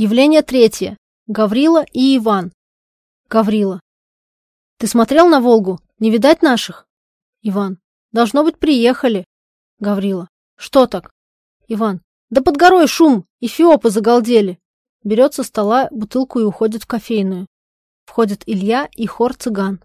Явление третье. Гаврила и Иван. Гаврила. Ты смотрел на Волгу? Не видать наших? Иван. Должно быть, приехали. Гаврила. Что так? Иван. Да под горой шум, эфиопы загалдели. Берет со стола бутылку и уходит в кофейную. Входят Илья и хор цыган.